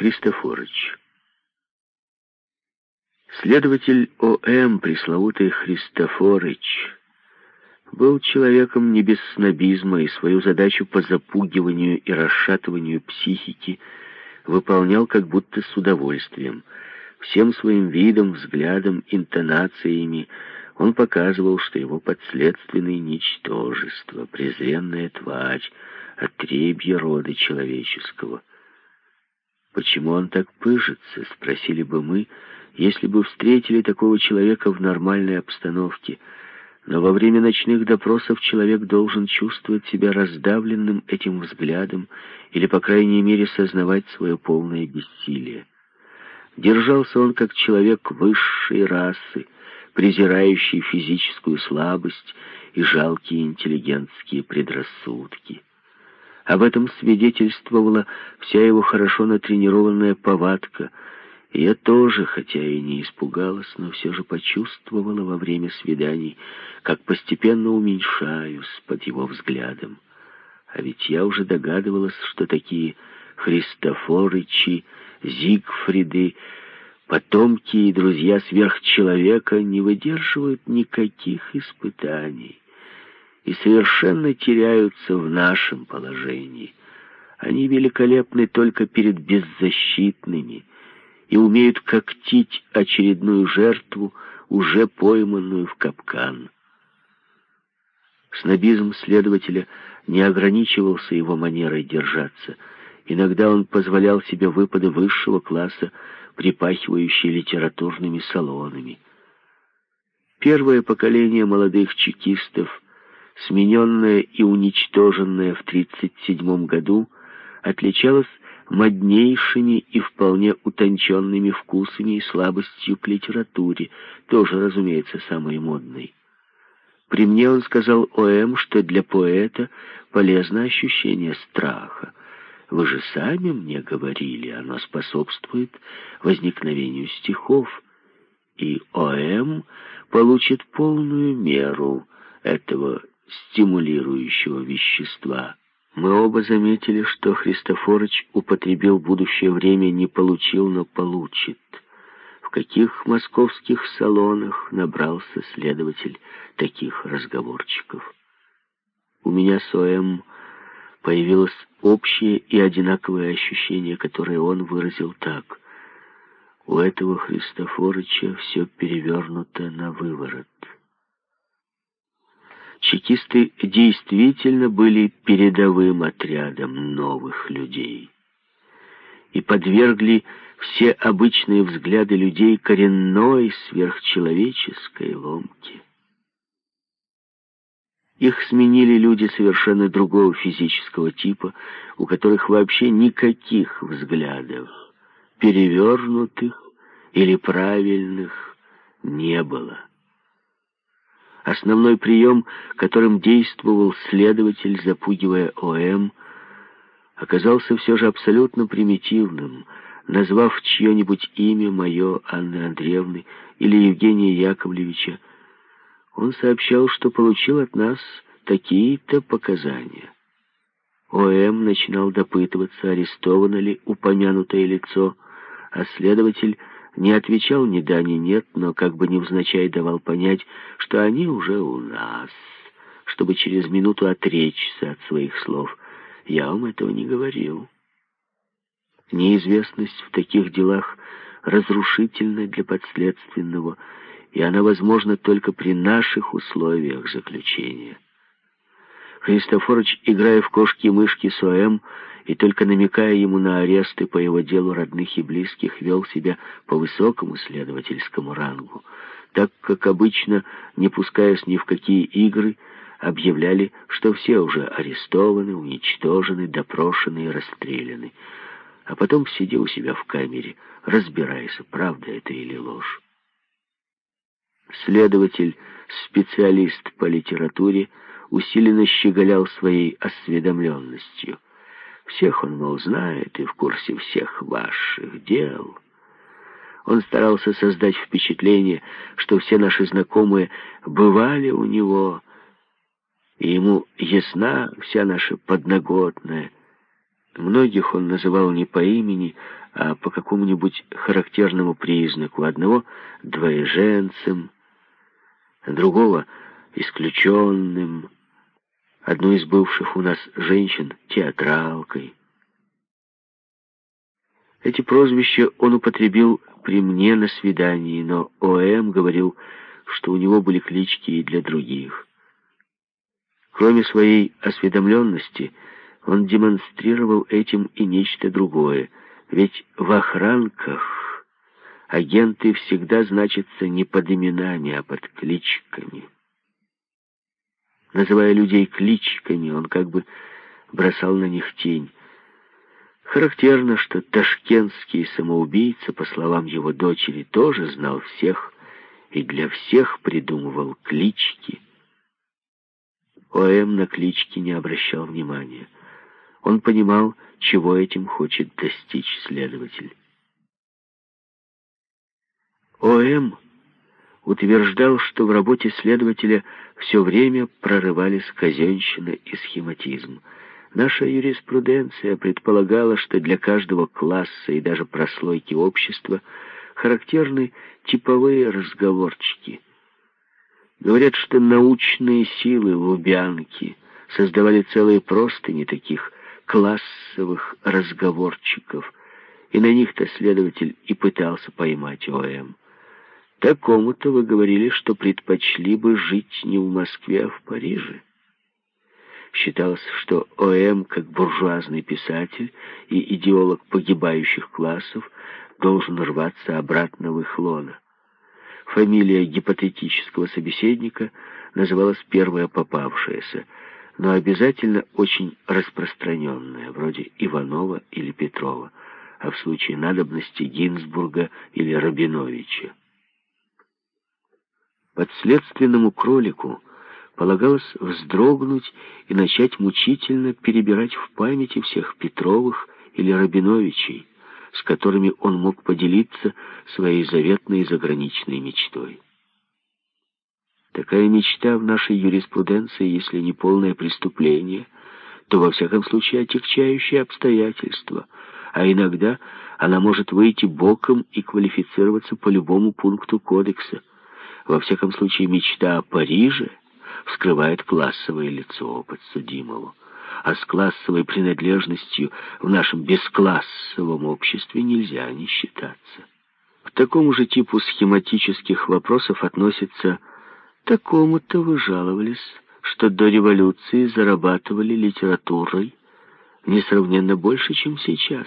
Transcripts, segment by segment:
Христофорыч. Следователь О.М., пресловутый Христофорыч, был человеком не без снобизма и свою задачу по запугиванию и расшатыванию психики выполнял как будто с удовольствием. Всем своим видом, взглядом, интонациями он показывал, что его подследственное ничтожество, презренная тварь, отребье рода человеческого. Почему он так пыжится, спросили бы мы, если бы встретили такого человека в нормальной обстановке — но во время ночных допросов человек должен чувствовать себя раздавленным этим взглядом или, по крайней мере, сознавать свое полное бессилие. Держался он как человек высшей расы, презирающий физическую слабость и жалкие интеллигентские предрассудки. Об этом свидетельствовала вся его хорошо натренированная повадка — я тоже, хотя и не испугалась, но все же почувствовала во время свиданий, как постепенно уменьшаюсь под его взглядом. А ведь я уже догадывалась, что такие Христофорычи, Зигфриды, потомки и друзья сверхчеловека не выдерживают никаких испытаний и совершенно теряются в нашем положении. Они великолепны только перед беззащитными, и умеют когтить очередную жертву, уже пойманную в капкан. Снобизм следователя не ограничивался его манерой держаться. Иногда он позволял себе выпады высшего класса, припахивающие литературными салонами. Первое поколение молодых чекистов, смененное и уничтоженное в 1937 году, отличалось моднейшими и вполне утонченными вкусами и слабостью к литературе, тоже, разумеется, самой модной. При мне он сказал О.М., что для поэта полезно ощущение страха. Вы же сами мне говорили, оно способствует возникновению стихов, и О.М. получит полную меру этого стимулирующего вещества. Мы оба заметили, что Христофорыч употребил будущее время не получил, но получит. В каких московских салонах набрался следователь таких разговорчиков? У меня с ОМ появилось общее и одинаковое ощущение, которое он выразил так. У этого Христофорыча все перевернуто на выворот чекисты действительно были передовым отрядом новых людей и подвергли все обычные взгляды людей коренной сверхчеловеческой ломке. Их сменили люди совершенно другого физического типа, у которых вообще никаких взглядов, перевернутых или правильных, не было. Основной прием, которым действовал следователь, запугивая ОМ, оказался все же абсолютно примитивным. Назвав чье-нибудь имя, мое, Анны Андреевны или Евгения Яковлевича, он сообщал, что получил от нас такие-то показания. ОМ начинал допытываться, арестовано ли упомянутое лицо, а следователь не отвечал ни да, ни нет, но как бы невзначай давал понять, что они уже у нас, чтобы через минуту отречься от своих слов. Я вам этого не говорил. Неизвестность в таких делах разрушительна для подследственного, и она возможна только при наших условиях заключения. Христофорович, играя в кошки-мышки с ОМ, и только намекая ему на аресты по его делу родных и близких, вел себя по высокому следовательскому рангу, так как обычно, не пускаясь ни в какие игры, объявляли, что все уже арестованы, уничтожены, допрошены и расстреляны. А потом, сидя у себя в камере, разбирайся, правда это или ложь. Следователь, специалист по литературе, усиленно щеголял своей осведомленностью. Всех он, мол, знает и в курсе всех ваших дел. Он старался создать впечатление, что все наши знакомые бывали у него, и ему ясна вся наша подноготная. Многих он называл не по имени, а по какому-нибудь характерному признаку. Одного — двоеженцем, другого — исключенным, одну из бывших у нас женщин — театралкой. Эти прозвища он употребил при мне на свидании, но О.М. говорил, что у него были клички и для других. Кроме своей осведомленности, он демонстрировал этим и нечто другое, ведь в охранках агенты всегда значатся не под именами, а под кличками. Называя людей кличками, он как бы бросал на них тень. Характерно, что ташкентский самоубийца, по словам его дочери, тоже знал всех и для всех придумывал клички. О.М. на клички не обращал внимания. Он понимал, чего этим хочет достичь следователь. О.М. утверждал, что в работе следователя все время прорывались казенщина и схематизм — Наша юриспруденция предполагала, что для каждого класса и даже прослойки общества характерны типовые разговорчики. Говорят, что научные силы Лубянки создавали целые простыни таких классовых разговорчиков, и на них-то следователь и пытался поймать ОМ. Такому-то вы говорили, что предпочли бы жить не в Москве, а в Париже. Считалось, что О.М., как буржуазный писатель и идеолог погибающих классов, должен рваться обратно в их лоно. Фамилия гипотетического собеседника называлась первая попавшаяся, но обязательно очень распространенная, вроде Иванова или Петрова, а в случае надобности Гинзбурга или Рабиновича. Подследственному кролику полагалось вздрогнуть и начать мучительно перебирать в памяти всех Петровых или Рабиновичей, с которыми он мог поделиться своей заветной заграничной мечтой. Такая мечта в нашей юриспруденции, если не полное преступление, то во всяком случае отягчающее обстоятельство, а иногда она может выйти боком и квалифицироваться по любому пункту кодекса. Во всяком случае, мечта о Париже — вскрывает классовое лицо подсудимого. А с классовой принадлежностью в нашем бесклассовом обществе нельзя не считаться. К такому же типу схематических вопросов относится «такому-то вы жаловались, что до революции зарабатывали литературой несравненно больше, чем сейчас».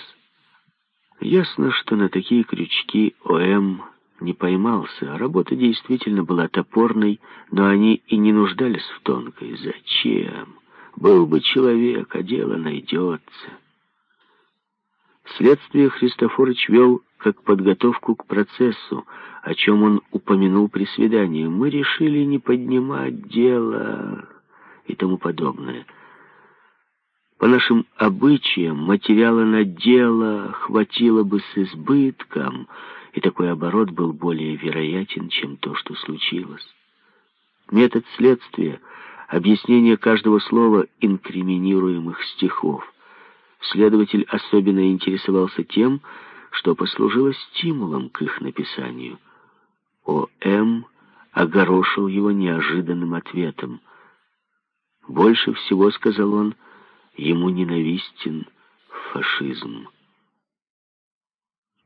Ясно, что на такие крючки ОМ не поймался. Работа действительно была топорной, но они и не нуждались в тонкой. Зачем? Был бы человек, а дело найдется. Следствие Христофорович вел как подготовку к процессу, о чем он упомянул при свидании. Мы решили не поднимать дело и тому подобное. По нашим обычаям материала на дело хватило бы с избытком — и такой оборот был более вероятен, чем то, что случилось. Метод следствия — объяснение каждого слова инкриминируемых стихов. Следователь особенно интересовался тем, что послужило стимулом к их написанию. О.М. огорошил его неожиданным ответом. «Больше всего, — сказал он, — ему ненавистен фашизм».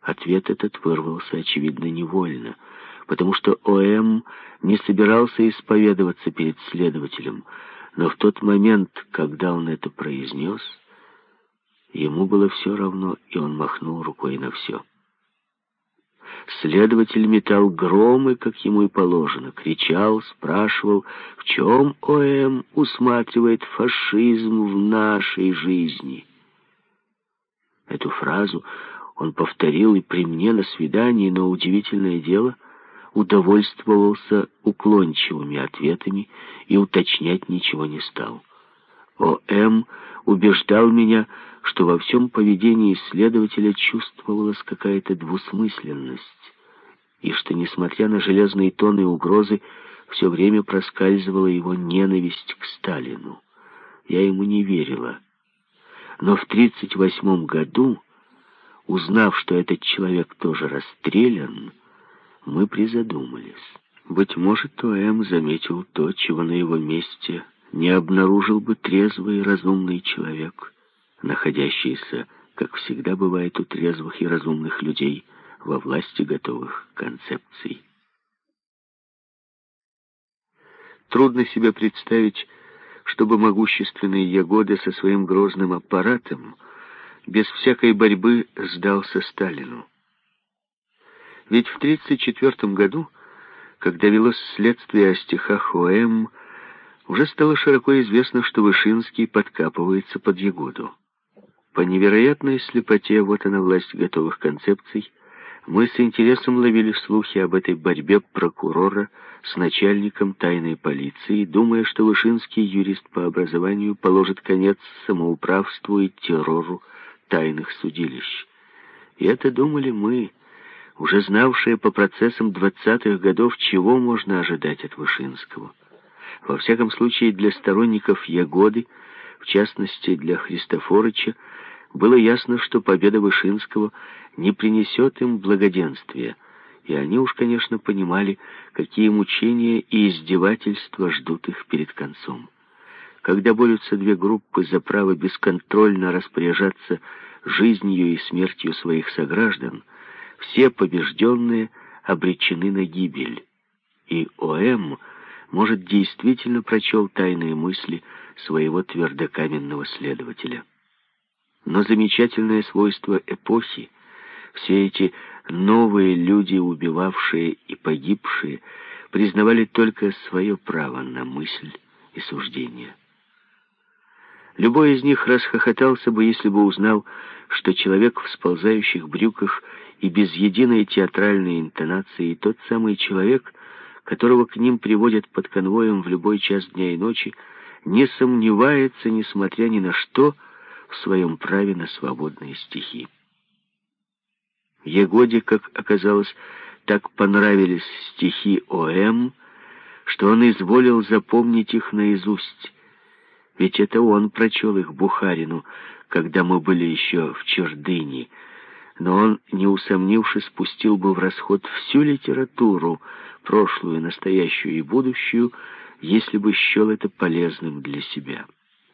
Ответ этот вырвался, очевидно, невольно, потому что О.М. не собирался исповедоваться перед следователем, но в тот момент, когда он это произнес, ему было все равно, и он махнул рукой на все. Следователь метал громы, как ему и положено, кричал, спрашивал, в чем О.М. усматривает фашизм в нашей жизни. Эту фразу он повторил и при мне на свидании, но удивительное дело, удовольствовался уклончивыми ответами и уточнять ничего не стал. О.М. убеждал меня, что во всем поведении следователя чувствовалась какая-то двусмысленность, и что, несмотря на железные тоны угрозы, все время проскальзывала его ненависть к Сталину. Я ему не верила. Но в 1938 году Узнав, что этот человек тоже расстрелян, мы призадумались. Быть может, О.М. заметил то, чего на его месте не обнаружил бы трезвый и разумный человек, находящийся, как всегда бывает у трезвых и разумных людей, во власти готовых концепций. Трудно себе представить, чтобы могущественный Ягода со своим грозным аппаратом без всякой борьбы сдался Сталину. Ведь в 1934 году, когда велось следствие о стихах О.М., уже стало широко известно, что Вышинский подкапывается под Ягоду. По невероятной слепоте, вот она власть готовых концепций, мы с интересом ловили слухи об этой борьбе прокурора с начальником тайной полиции, думая, что Вышинский, юрист по образованию, положит конец самоуправству и террору тайных судилищ. И это думали мы, уже знавшие по процессам двадцатых годов, чего можно ожидать от Вышинского. Во всяком случае, для сторонников Ягоды, в частности для Христофорыча, было ясно, что победа Вышинского не принесет им благоденствия, и они уж, конечно, понимали, какие мучения и издевательства ждут их перед концом. Когда борются две группы за право бесконтрольно распоряжаться жизнью и смертью своих сограждан, все побежденные обречены на гибель. И О.М., может, действительно прочел тайные мысли своего твердокаменного следователя. Но замечательное свойство эпохи, все эти новые люди, убивавшие и погибшие, признавали только свое право на мысль и суждение. Любой из них расхохотался бы, если бы узнал, что человек в сползающих брюках и без единой театральной интонации тот самый человек, которого к ним приводят под конвоем в любой час дня и ночи, не сомневается, несмотря ни на что, в своем праве на свободные стихи. Егоде, как оказалось, так понравились стихи О.М., что он изволил запомнить их наизусть, ведь это он прочел их Бухарину, когда мы были еще в Чердыне. Но он, не усомнившись, спустил бы в расход всю литературу, прошлую, настоящую и будущую, если бы счел это полезным для себя.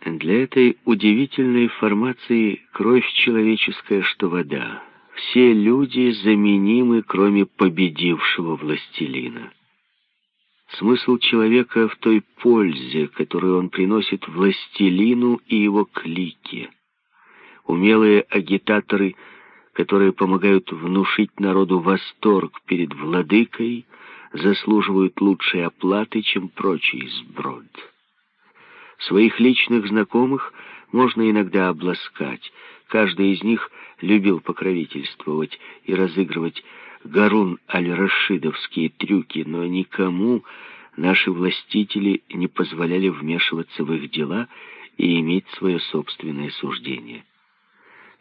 Для этой удивительной формации кровь человеческая, что вода. Все люди заменимы, кроме победившего властелина. Смысл человека в той пользе, которую он приносит властелину и его клике. Умелые агитаторы, которые помогают внушить народу восторг перед владыкой, заслуживают лучшей оплаты, чем прочий сброд. Своих личных знакомых можно иногда обласкать. Каждый из них любил покровительствовать и разыгрывать Гарун аль-Рашидовские трюки, но никому наши властители не позволяли вмешиваться в их дела и иметь свое собственное суждение.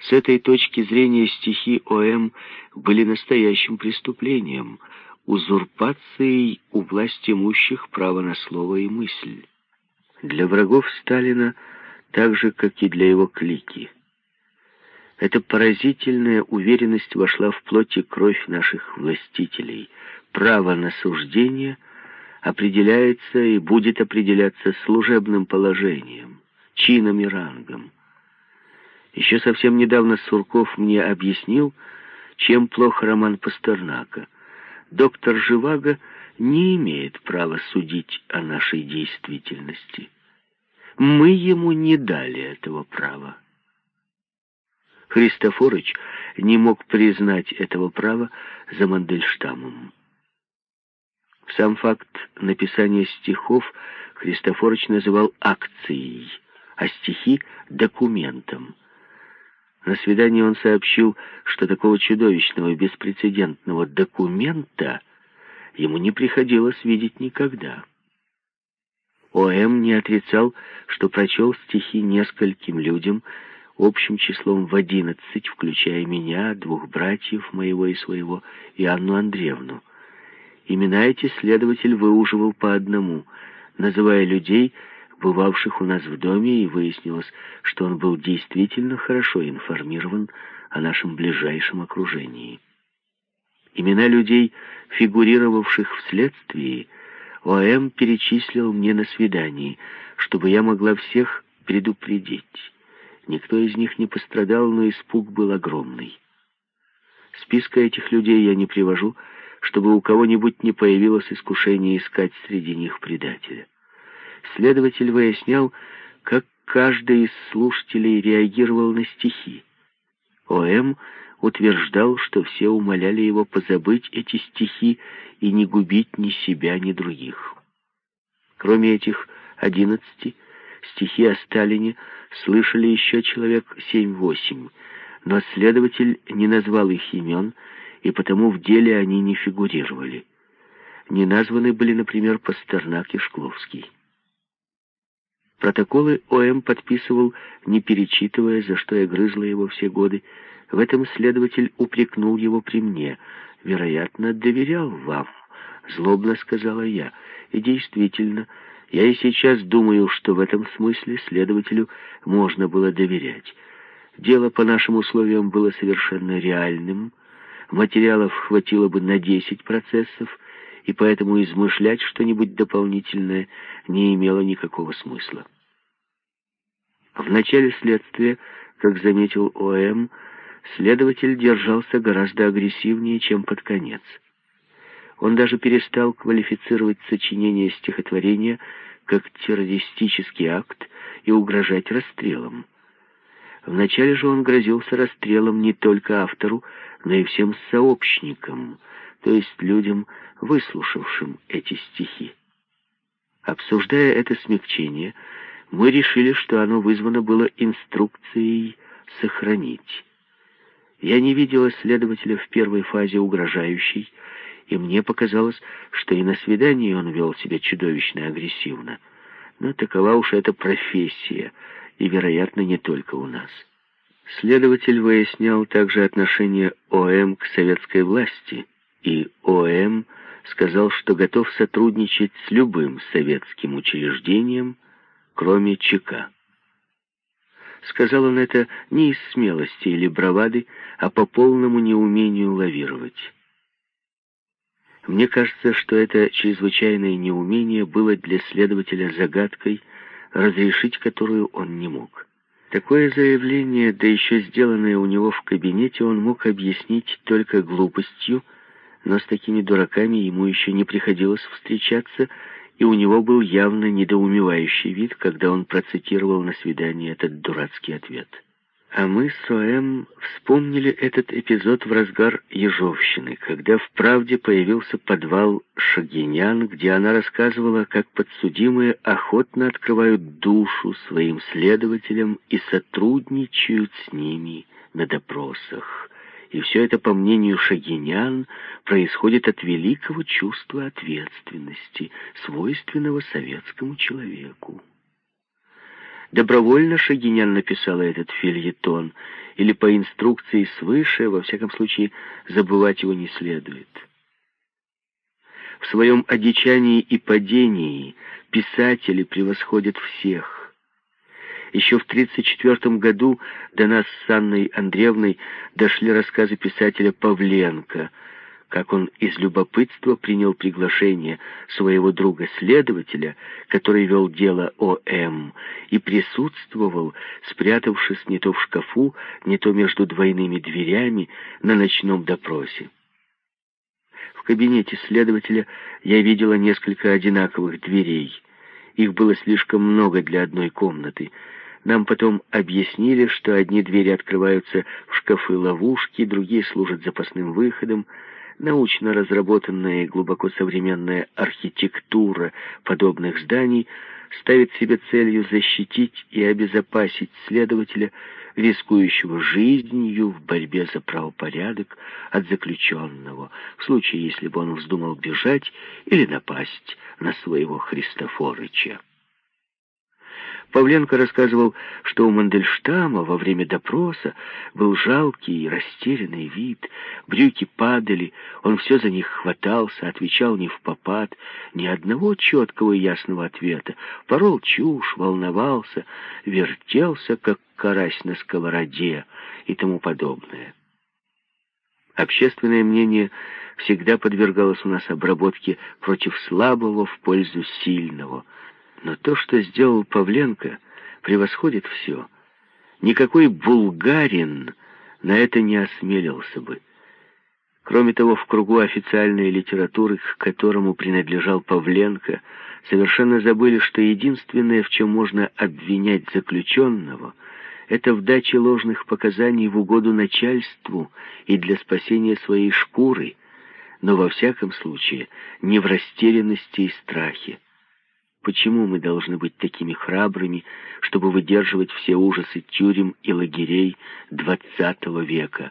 С этой точки зрения стихи О.М. были настоящим преступлением, узурпацией у власть имущих права на слово и мысль. Для врагов Сталина так же, как и для его клики – эта поразительная уверенность вошла в плоть и кровь наших властителей. Право на суждение определяется и будет определяться служебным положением, чином и рангом. Еще совсем недавно Сурков мне объяснил, чем плох роман Пастернака. Доктор Живаго не имеет права судить о нашей действительности. Мы ему не дали этого права. Христофорыч не мог признать этого права за Мандельштамом. Сам факт написания стихов Христофорыч называл акцией, а стихи — документом. На свидании он сообщил, что такого чудовищного беспрецедентного документа ему не приходилось видеть никогда. О.М. не отрицал, что прочел стихи нескольким людям, общим числом в одиннадцать, включая меня, двух братьев моего и своего, и Анну Андреевну. Имена эти следователь выуживал по одному, называя людей, бывавших у нас в доме, и выяснилось, что он был действительно хорошо информирован о нашем ближайшем окружении. Имена людей, фигурировавших в следствии, ОМ перечислил мне на свидании, чтобы я могла всех предупредить. Никто из них не пострадал, но испуг был огромный. Списка этих людей я не привожу, чтобы у кого-нибудь не появилось искушение искать среди них предателя. Следователь выяснял, как каждый из слушателей реагировал на стихи. О.М. утверждал, что все умоляли его позабыть эти стихи и не губить ни себя, ни других. Кроме этих одиннадцати, стихи о Сталине слышали еще человек семь-восемь, но следователь не назвал их имен, и потому в деле они не фигурировали. Не названы были, например, Пастернак и Шкловский. Протоколы ОМ подписывал, не перечитывая, за что я грызла его все годы. В этом следователь упрекнул его при мне. «Вероятно, доверял вам», — злобно сказала я. И действительно, я и сейчас думаю, что в этом смысле следователю можно было доверять. Дело по нашим условиям было совершенно реальным, материалов хватило бы на 10 процессов, и поэтому измышлять что-нибудь дополнительное не имело никакого смысла. В начале следствия, как заметил ОМ, следователь держался гораздо агрессивнее, чем под конец. Он даже перестал квалифицировать сочинение стихотворения как террористический акт и угрожать расстрелом. Вначале же он грозился расстрелом не только автору, но и всем сообщникам, то есть людям, выслушавшим эти стихи. Обсуждая это смягчение, мы решили, что оно вызвано было инструкцией «сохранить». Я не видела следователя в первой фазе угрожающей, и мне показалось, что и на свидании он вел себя чудовищно агрессивно. Но такова уж эта профессия, и, вероятно, не только у нас. Следователь выяснял также отношение ОМ к советской власти, и ОМ сказал, что готов сотрудничать с любым советским учреждением, кроме ЧК. Сказал он это не из смелости или бравады, а по полному неумению лавировать. Мне кажется, что это чрезвычайное неумение было для следователя загадкой, разрешить которую он не мог. Такое заявление, да еще сделанное у него в кабинете, он мог объяснить только глупостью, но с такими дураками ему еще не приходилось встречаться, и у него был явно недоумевающий вид, когда он процитировал на свидании этот дурацкий ответ. А мы с Оэм вспомнили этот эпизод в разгар Ежовщины, когда в «Правде» появился подвал Шагинян, где она рассказывала, как подсудимые охотно открывают душу своим следователям и сотрудничают с ними на допросах. И все это, по мнению Шагинян, происходит от великого чувства ответственности, свойственного советскому человеку. Добровольно Шагинян написала этот фильетон, или по инструкции свыше, во всяком случае, забывать его не следует. В своем одичании и падении писатели превосходят всех. Еще в 1934 году до нас с Анной Андреевной дошли рассказы писателя Павленко — как он из любопытства принял приглашение своего друга-следователя, который вел дело О.М., и присутствовал, спрятавшись не то в шкафу, не то между двойными дверями на ночном допросе. В кабинете следователя я видела несколько одинаковых дверей. Их было слишком много для одной комнаты. Нам потом объяснили, что одни двери открываются в шкафы-ловушки, другие служат запасным выходом, Научно разработанная и глубоко современная архитектура подобных зданий ставит себе целью защитить и обезопасить следователя, рискующего жизнью в борьбе за правопорядок от заключенного, в случае, если бы он вздумал бежать или напасть на своего Христофорыча. Павленко рассказывал, что у Мандельштама во время допроса был жалкий и растерянный вид. Брюки падали, он все за них хватался, отвечал не в попад, ни одного четкого и ясного ответа. Порол чушь, волновался, вертелся, как карась на сковороде и тому подобное. Общественное мнение всегда подвергалось у нас обработке против слабого в пользу сильного — но то, что сделал Павленко, превосходит все. Никакой булгарин на это не осмелился бы. Кроме того, в кругу официальной литературы, к которому принадлежал Павленко, совершенно забыли, что единственное, в чем можно обвинять заключенного, это в даче ложных показаний в угоду начальству и для спасения своей шкуры, но во всяком случае не в растерянности и страхе. Почему мы должны быть такими храбрыми, чтобы выдерживать все ужасы тюрем и лагерей двадцатого века?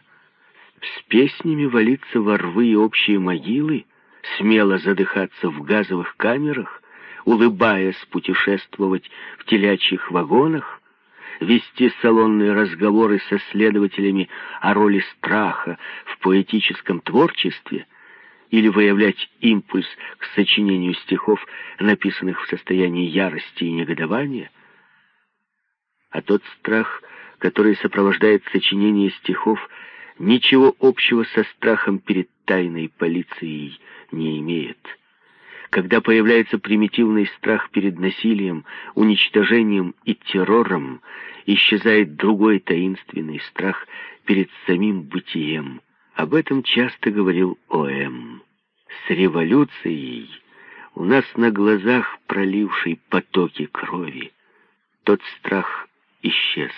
С песнями валиться во рвы и общие могилы, смело задыхаться в газовых камерах, улыбаясь путешествовать в телячьих вагонах, вести салонные разговоры со следователями о роли страха в поэтическом творчестве — или выявлять импульс к сочинению стихов, написанных в состоянии ярости и негодования, а тот страх, который сопровождает сочинение стихов, ничего общего со страхом перед тайной полицией не имеет. Когда появляется примитивный страх перед насилием, уничтожением и террором, исчезает другой таинственный страх перед самим бытием — об этом часто говорил О.М. С революцией у нас на глазах проливший потоки крови. Тот страх исчез.